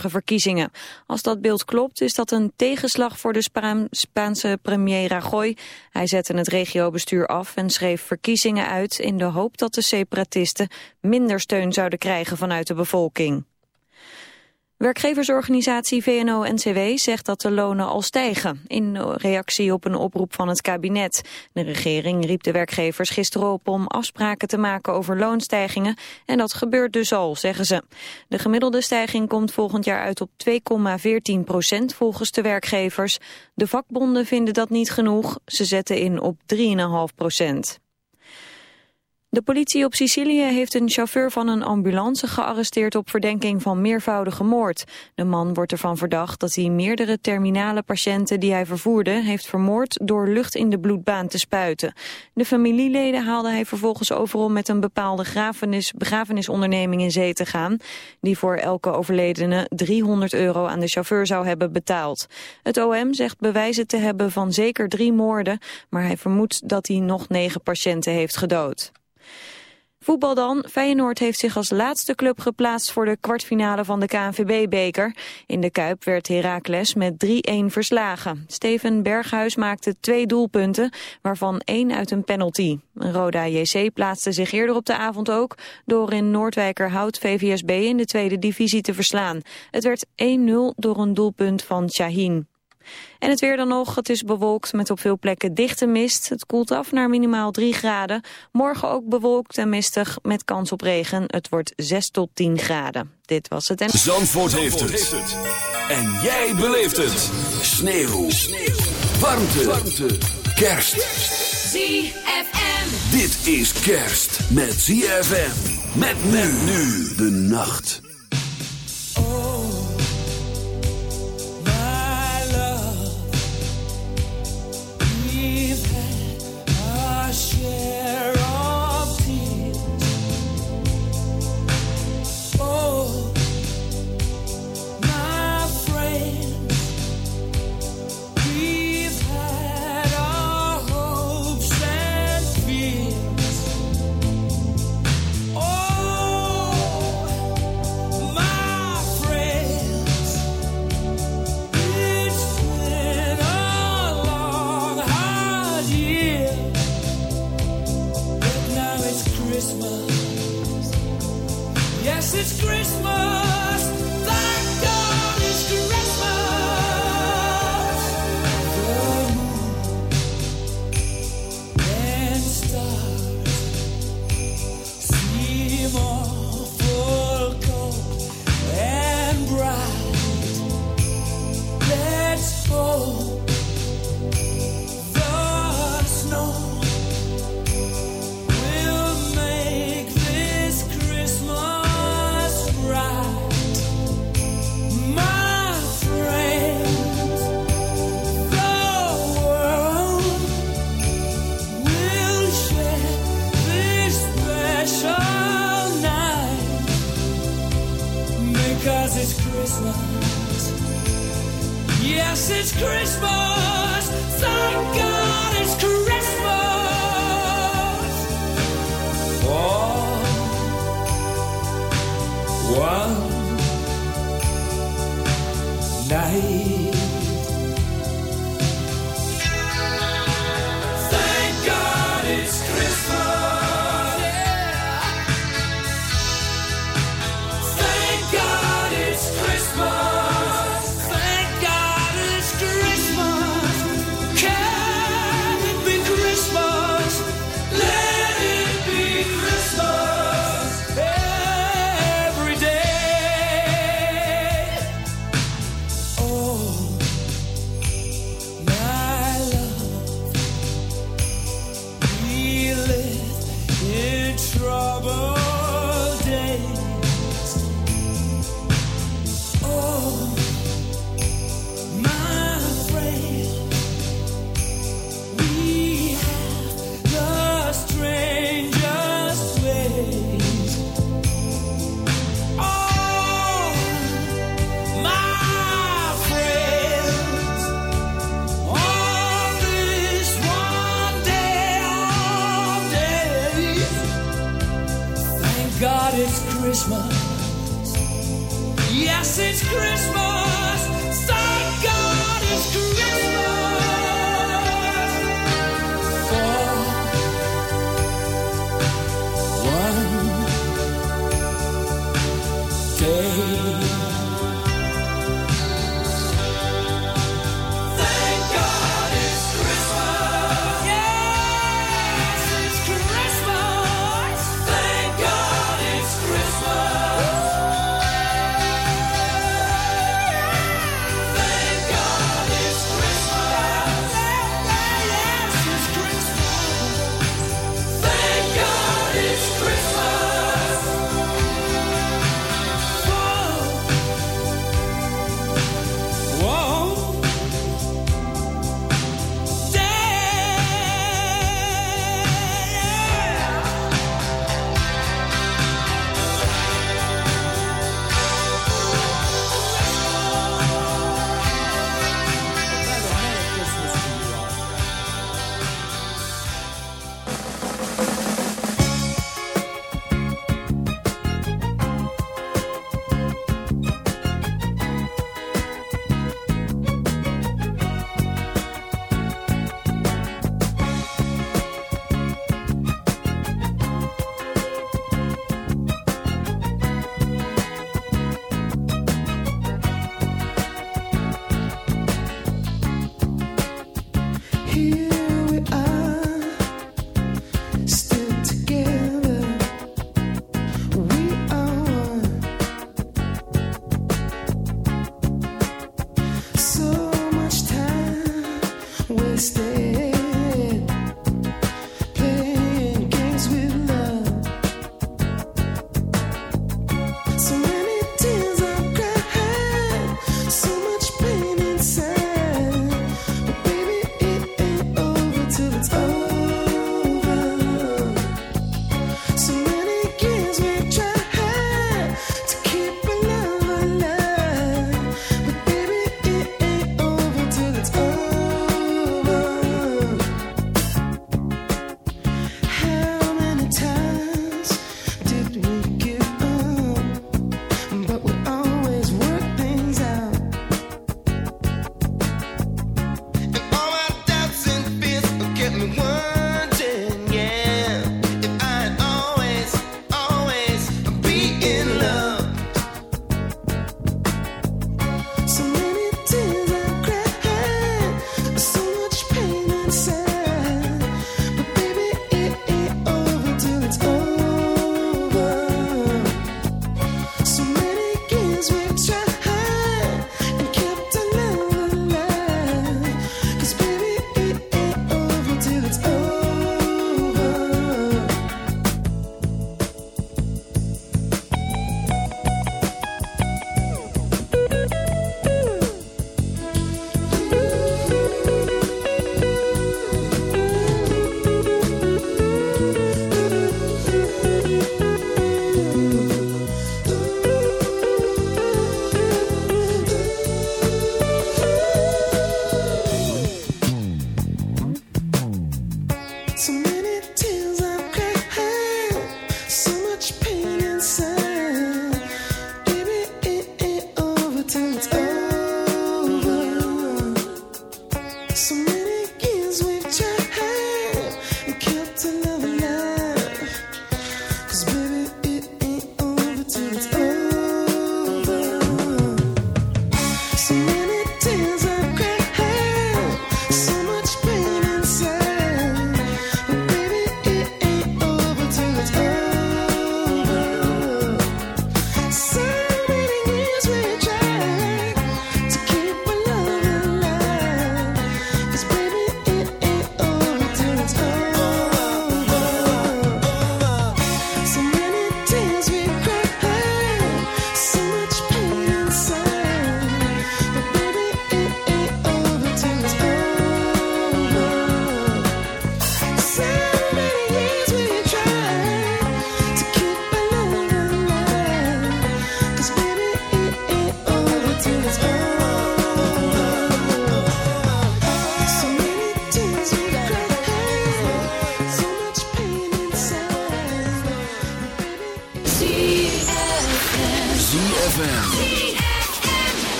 verkiezingen. Als dat beeld klopt is dat een tegenslag voor de Spaanse premier Rajoy. Hij zette het regiobestuur af en schreef verkiezingen uit in de hoop dat de separatisten minder steun zouden krijgen vanuit de bevolking. Werkgeversorganisatie VNO-NCW zegt dat de lonen al stijgen, in reactie op een oproep van het kabinet. De regering riep de werkgevers gisteren op om afspraken te maken over loonstijgingen en dat gebeurt dus al, zeggen ze. De gemiddelde stijging komt volgend jaar uit op 2,14 procent volgens de werkgevers. De vakbonden vinden dat niet genoeg, ze zetten in op 3,5 procent. De politie op Sicilië heeft een chauffeur van een ambulance gearresteerd op verdenking van meervoudige moord. De man wordt ervan verdacht dat hij meerdere terminale patiënten die hij vervoerde heeft vermoord door lucht in de bloedbaan te spuiten. De familieleden haalde hij vervolgens over om met een bepaalde grafenis, begrafenisonderneming in zee te gaan, die voor elke overledene 300 euro aan de chauffeur zou hebben betaald. Het OM zegt bewijzen te hebben van zeker drie moorden, maar hij vermoedt dat hij nog negen patiënten heeft gedood. Voetbal dan. Feyenoord heeft zich als laatste club geplaatst voor de kwartfinale van de KNVB-beker. In de Kuip werd Heracles met 3-1 verslagen. Steven Berghuis maakte twee doelpunten, waarvan één uit een penalty. Roda JC plaatste zich eerder op de avond ook... door in Noordwijkerhout VVSB in de tweede divisie te verslaan. Het werd 1-0 door een doelpunt van Shahin. En het weer dan nog. Het is bewolkt met op veel plekken dichte mist. Het koelt af naar minimaal 3 graden. Morgen ook bewolkt en mistig met kans op regen. Het wordt 6 tot 10 graden. Dit was het. En... Zandvoort, heeft, het. En jij beleeft het. Sneeuw. Sneeuw. Warmte. Warmte. Kerst. ZFM. Dit is kerst met ZFM. Met men nu de nacht. Night.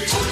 streets.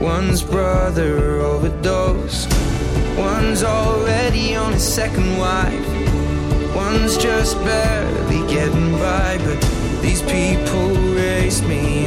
One's brother overdosed. One's already on his second wife. One's just barely getting by. But these people raised me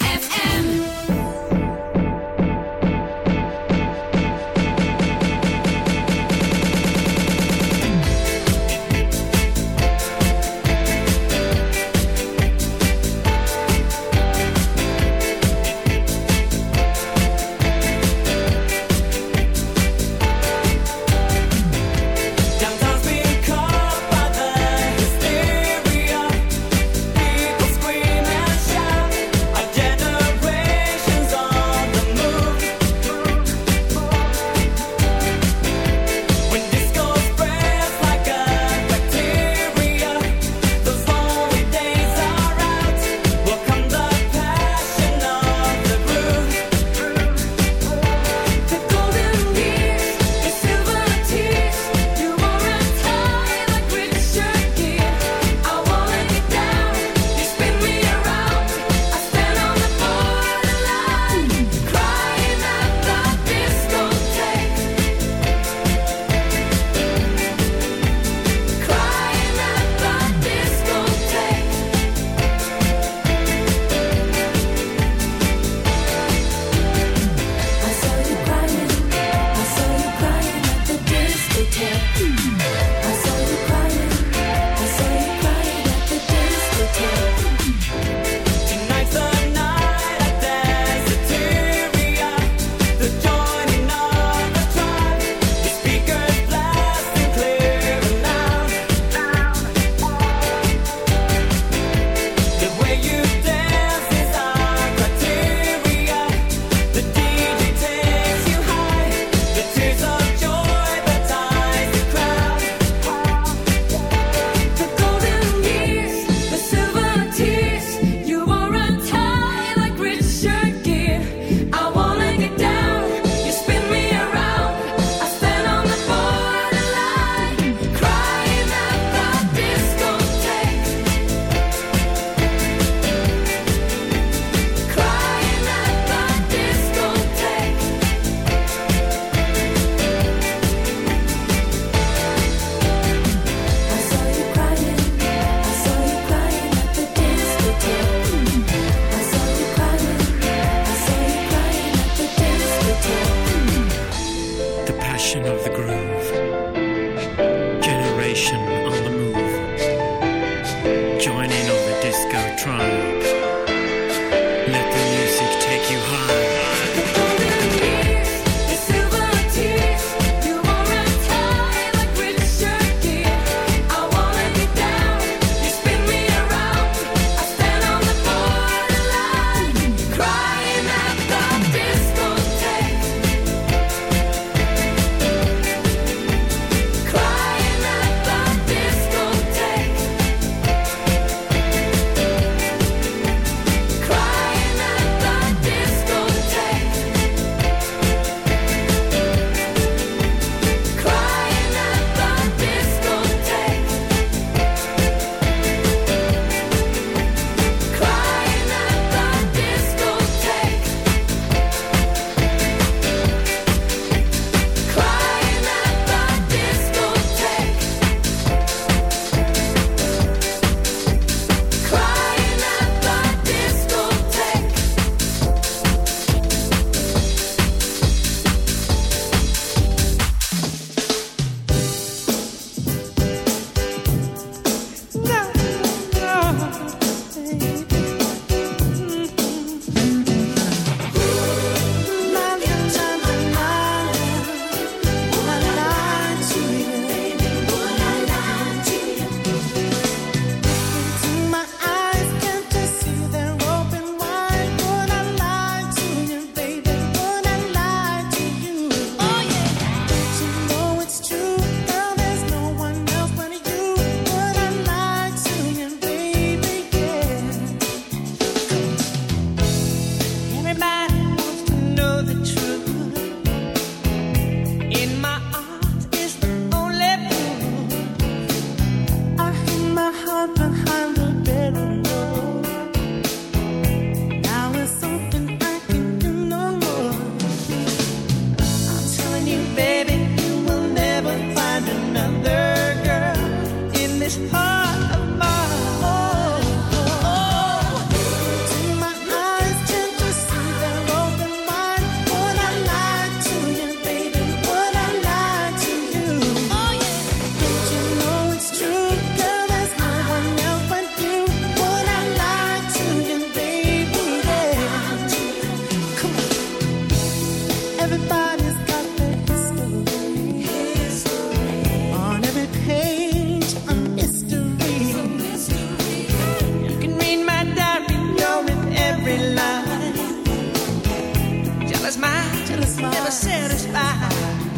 satisfied. Never satisfied.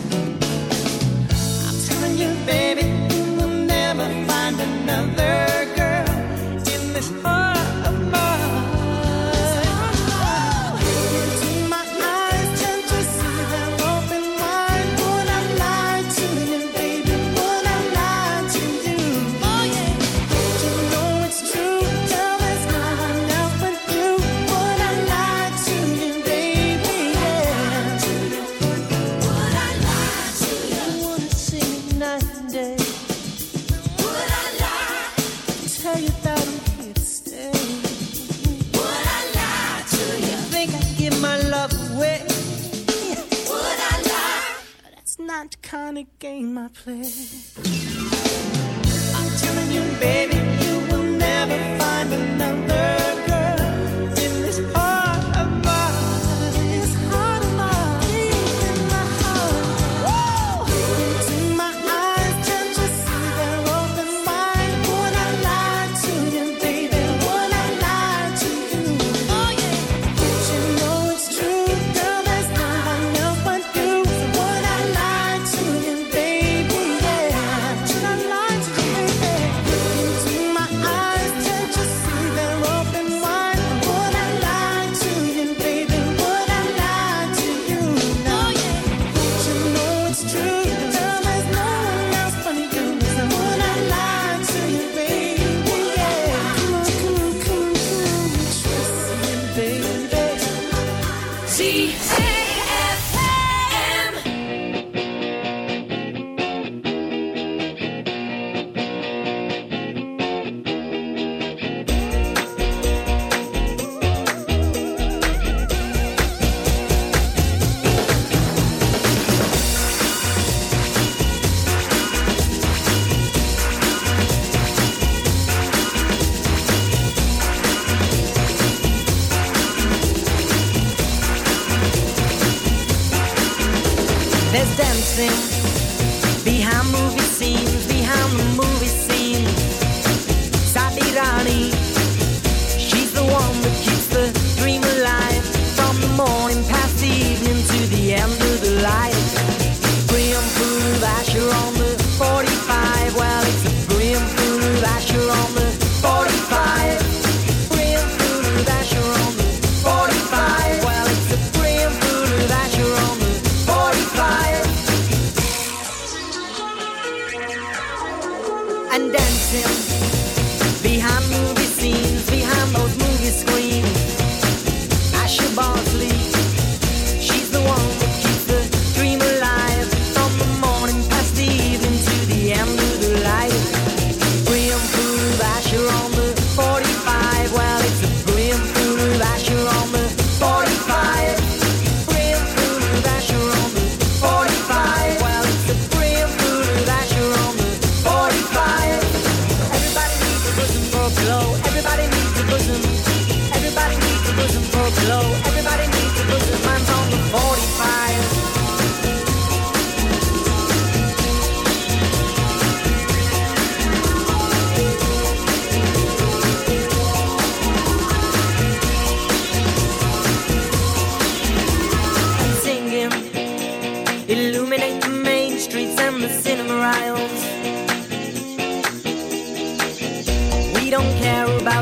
I gain my place. I'm telling you, baby, you will never find another.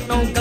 no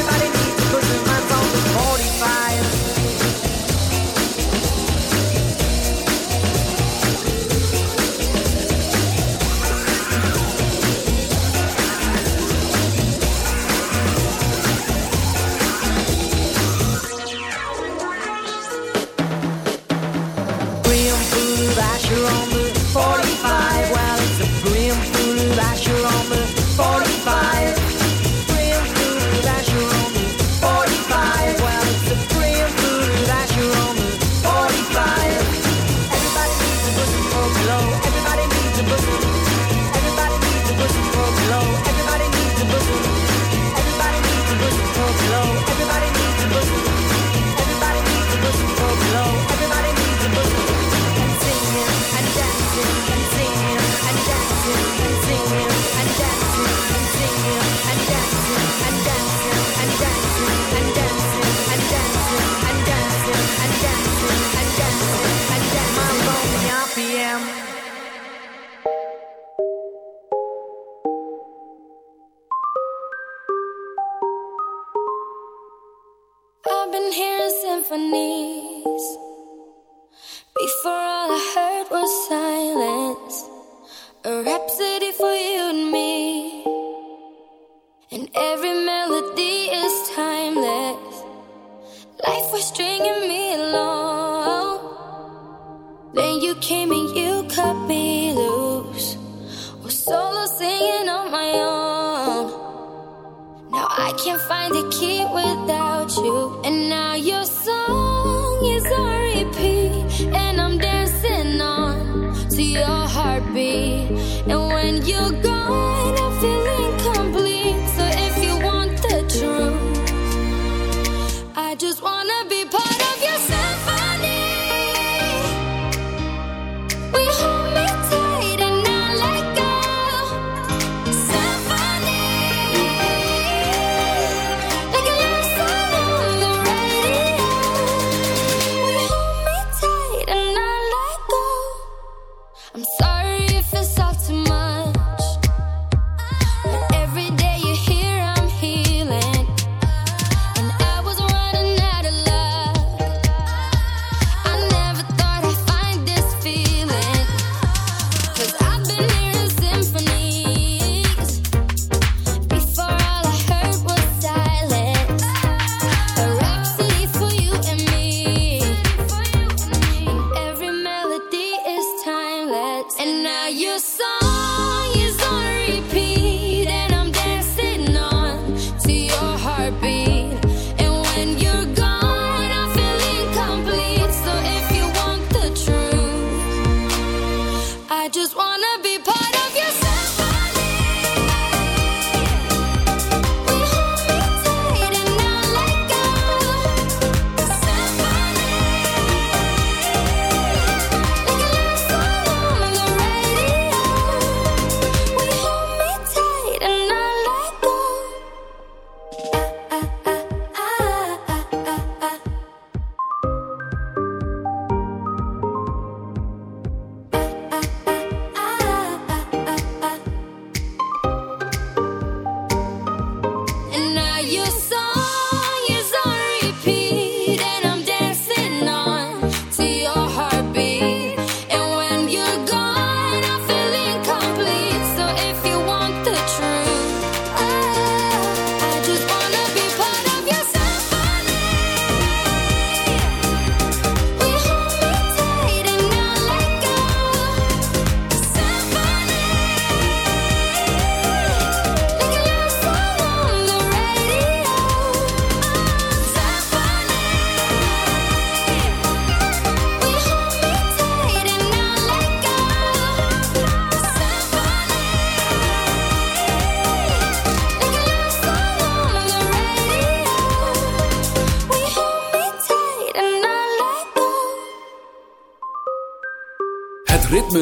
Before all I heard was silence, a rhapsody for you and me. And every melody is timeless. Life was stringing me along. Then you came and you cut me loose. Was solo singing on my own. Now I can't find a key without.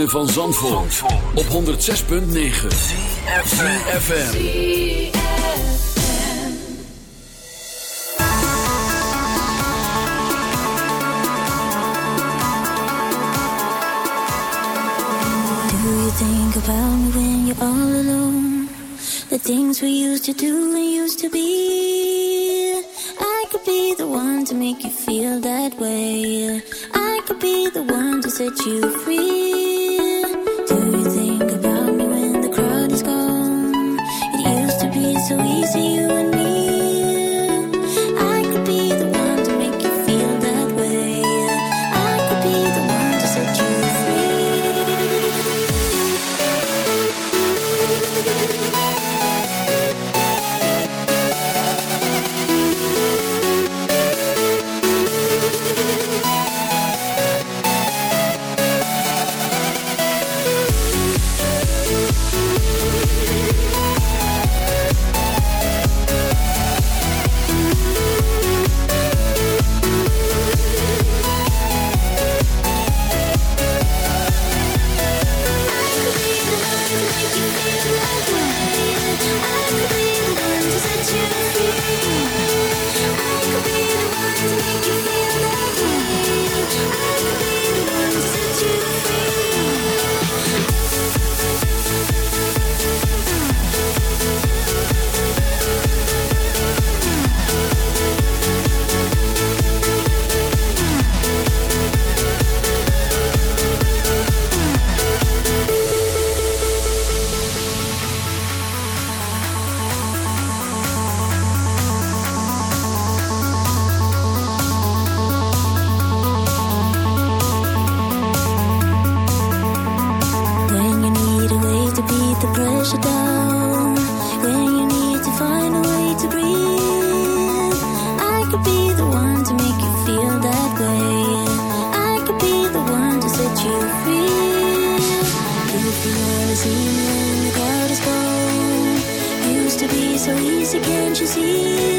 van Zandvoort, op 106.9 CFFM Do you think about me when you're all alone? The things we used to do and used to be. I could be the one to make you feel that way. I could be the one to set you free. 星辰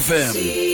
ZFM.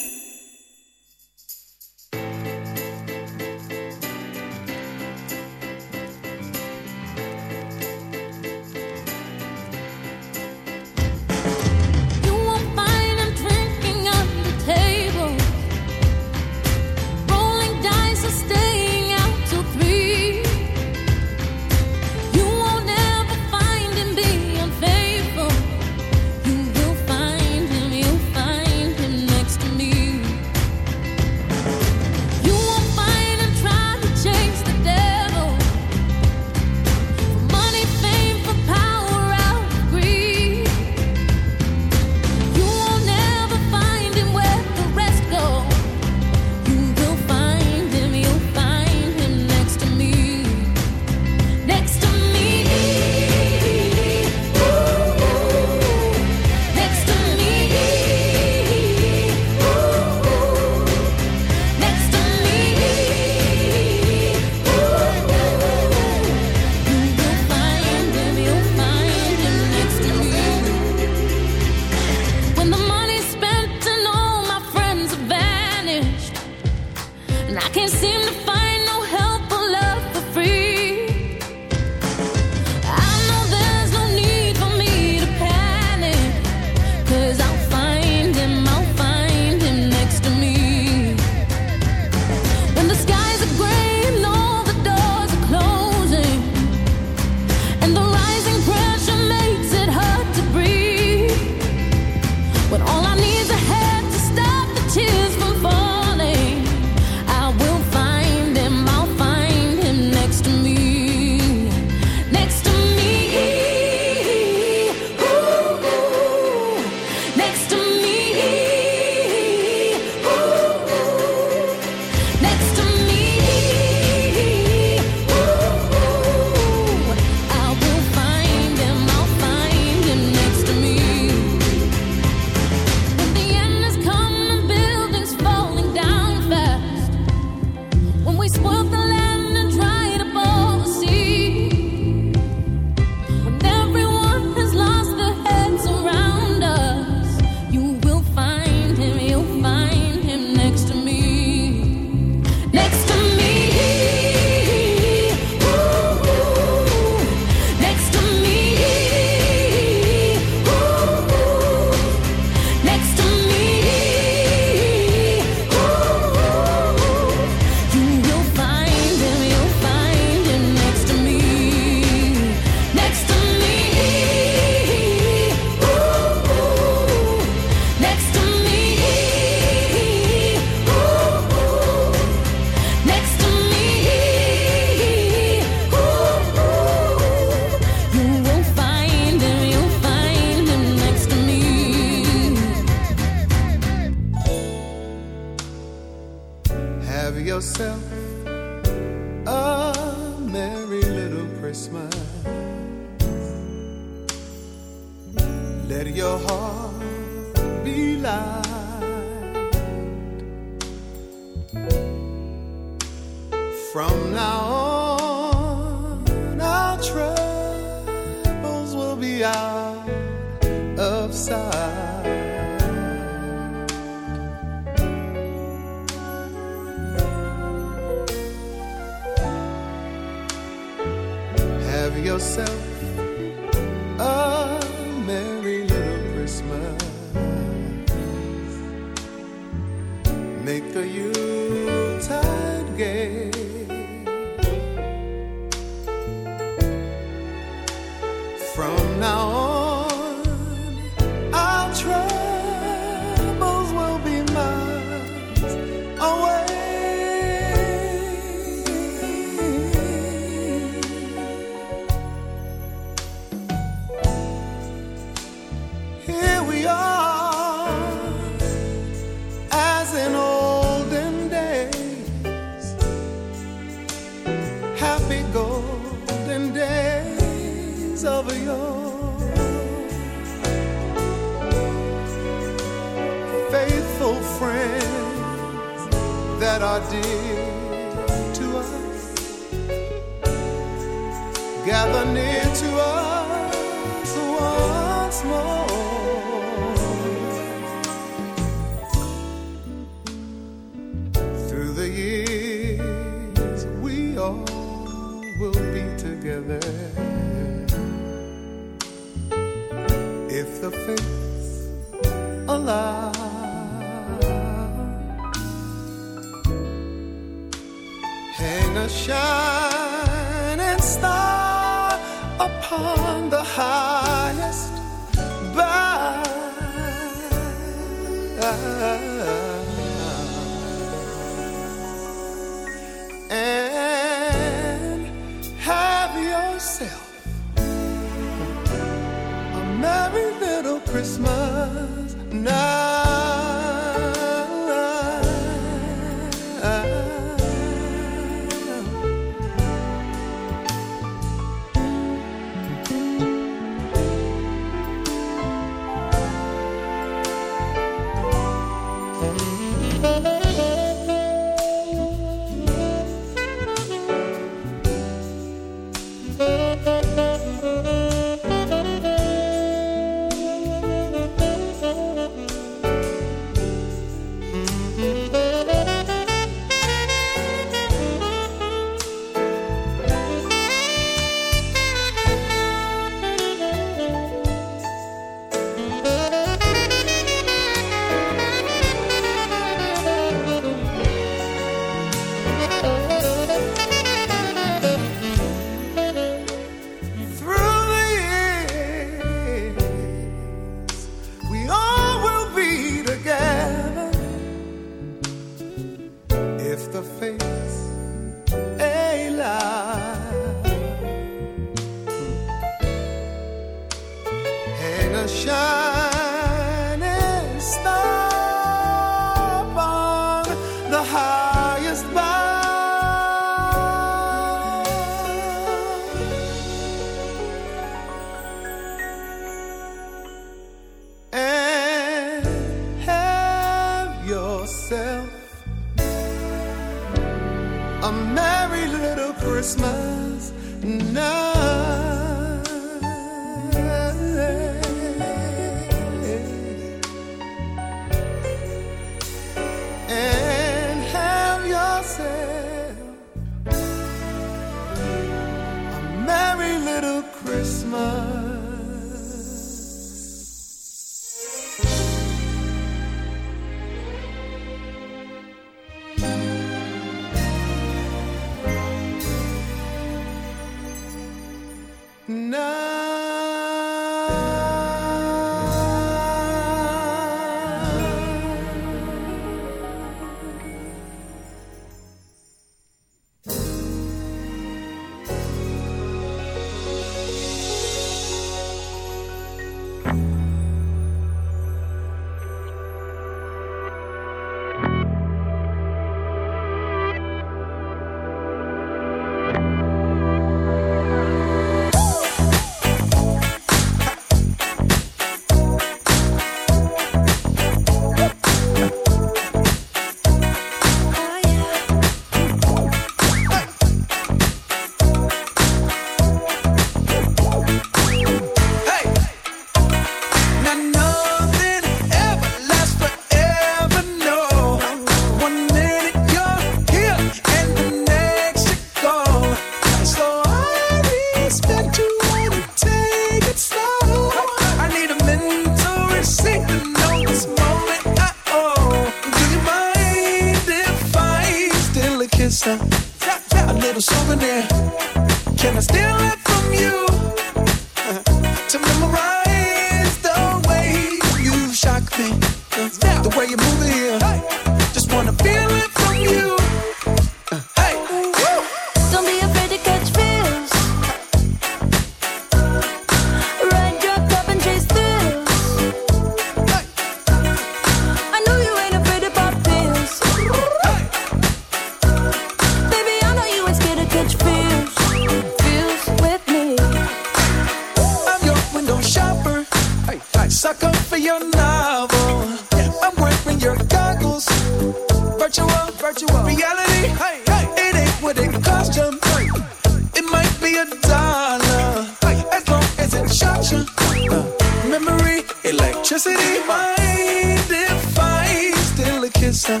It. Uh, memory, electricity. Mind if I steal a kiss? Uh,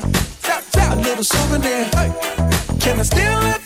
a little souvenir. Can I steal it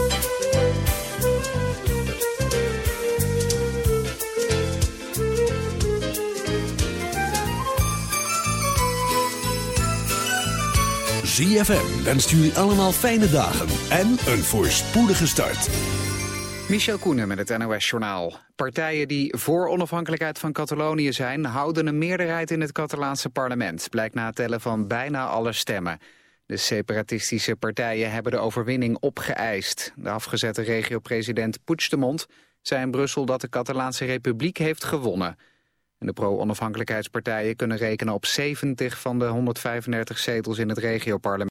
ZFM wenst jullie allemaal fijne dagen en een voorspoedige start. Michel Koenen met het NOS-journaal. Partijen die voor onafhankelijkheid van Catalonië zijn... houden een meerderheid in het Catalaanse parlement... blijkt na tellen van bijna alle stemmen. De separatistische partijen hebben de overwinning opgeëist. De afgezette regio-president Puigdemont zei in Brussel... dat de Catalaanse Republiek heeft gewonnen. En de pro-onafhankelijkheidspartijen kunnen rekenen op 70 van de 135 zetels in het regioparlement.